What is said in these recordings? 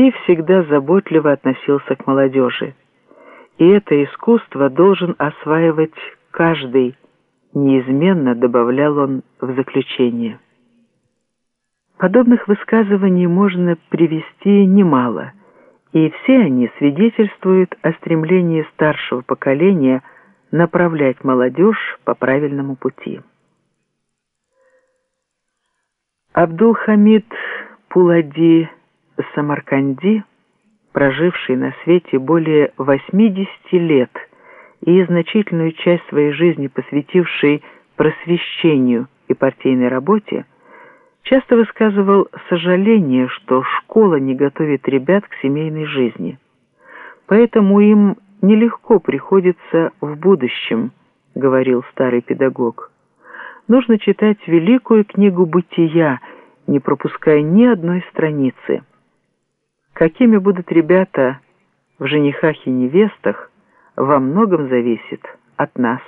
и всегда заботливо относился к молодежи. И это искусство должен осваивать каждый, неизменно добавлял он в заключение. Подобных высказываний можно привести немало, и все они свидетельствуют о стремлении старшего поколения направлять молодежь по правильному пути. Абдул-Хамид Пулади Самарканди, проживший на свете более 80 лет и значительную часть своей жизни посвятивший просвещению и партийной работе, часто высказывал сожаление, что школа не готовит ребят к семейной жизни. Поэтому им нелегко приходится в будущем, говорил старый педагог. Нужно читать великую книгу «Бытия», не пропуская ни одной страницы. Какими будут ребята в женихах и невестах, во многом зависит от нас.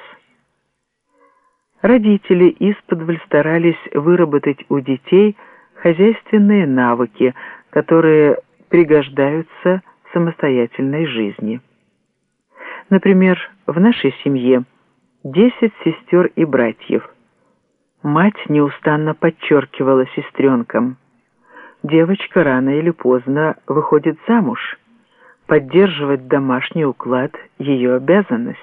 Родители исподволь старались выработать у детей хозяйственные навыки, которые пригождаются самостоятельной жизни. Например, в нашей семье 10 сестер и братьев. Мать неустанно подчеркивала сестренкам. Девочка рано или поздно выходит замуж. Поддерживать домашний уклад – ее обязанность.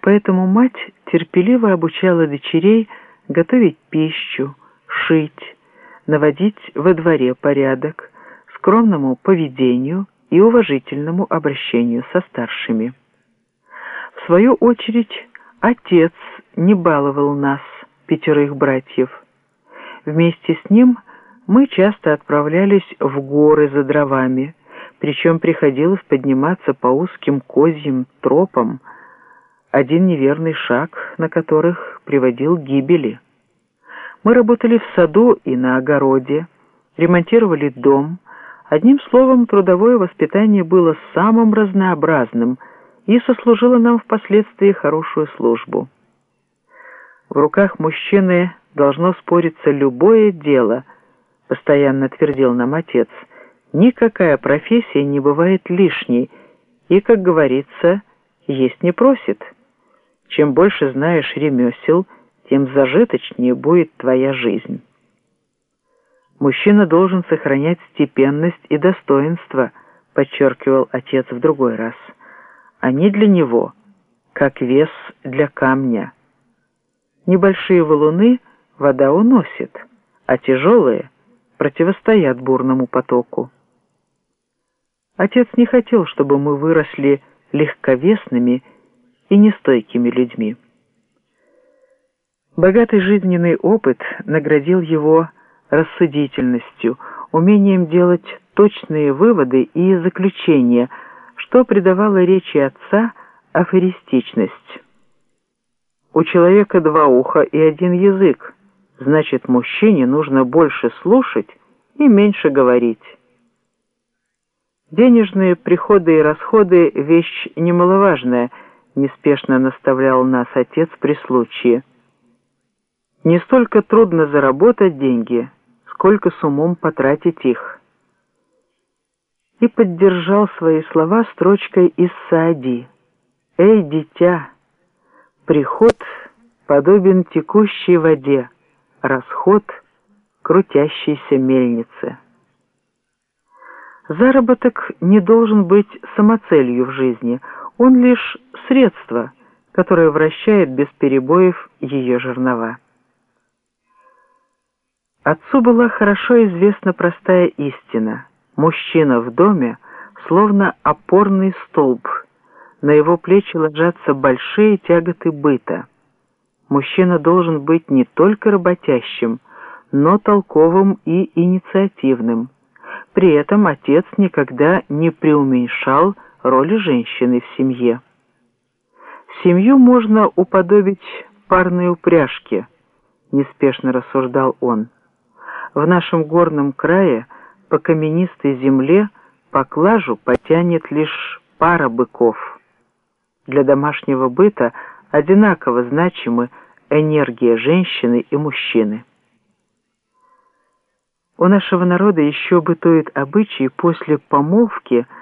Поэтому мать терпеливо обучала дочерей готовить пищу, шить, наводить во дворе порядок, скромному поведению и уважительному обращению со старшими. В свою очередь, отец не баловал нас, пятерых братьев. Вместе с ним мы часто отправлялись в горы за дровами, причем приходилось подниматься по узким козьим тропам, один неверный шаг на которых приводил к гибели. Мы работали в саду и на огороде, ремонтировали дом. Одним словом, трудовое воспитание было самым разнообразным и сослужило нам впоследствии хорошую службу. В руках мужчины должно спориться любое дело, постоянно твердил нам отец. Никакая профессия не бывает лишней, и, как говорится, есть не просит. Чем больше знаешь ремесел, тем зажиточнее будет твоя жизнь. Мужчина должен сохранять степенность и достоинство, подчеркивал отец в другой раз. Они для него, как вес для камня. Небольшие валуны вода уносит, а тяжелые противостоят бурному потоку. Отец не хотел, чтобы мы выросли легковесными и нестойкими людьми. Богатый жизненный опыт наградил его рассудительностью, умением делать точные выводы и заключения, что придавало речи отца афористичность. У человека два уха и один язык, значит, мужчине нужно больше слушать и меньше говорить. Денежные приходы и расходы – вещь немаловажная – неспешно наставлял нас отец при случае. Не столько трудно заработать деньги, сколько с умом потратить их. И поддержал свои слова строчкой из Саади. «Эй, дитя, приход подобен текущей воде, расход — крутящейся мельнице». Заработок не должен быть самоцелью в жизни — он лишь средство, которое вращает без перебоев ее жернова. Отцу была хорошо известна простая истина. Мужчина в доме словно опорный столб. На его плечи ложатся большие тяготы быта. Мужчина должен быть не только работящим, но толковым и инициативным. При этом отец никогда не преуменьшал роли женщины в семье. Семью можно уподобить парной упряжке, неспешно рассуждал он. В нашем горном крае по каменистой земле поклажу потянет лишь пара быков. Для домашнего быта одинаково значимы энергия женщины и мужчины. У нашего народа еще бытует обычай после помолвки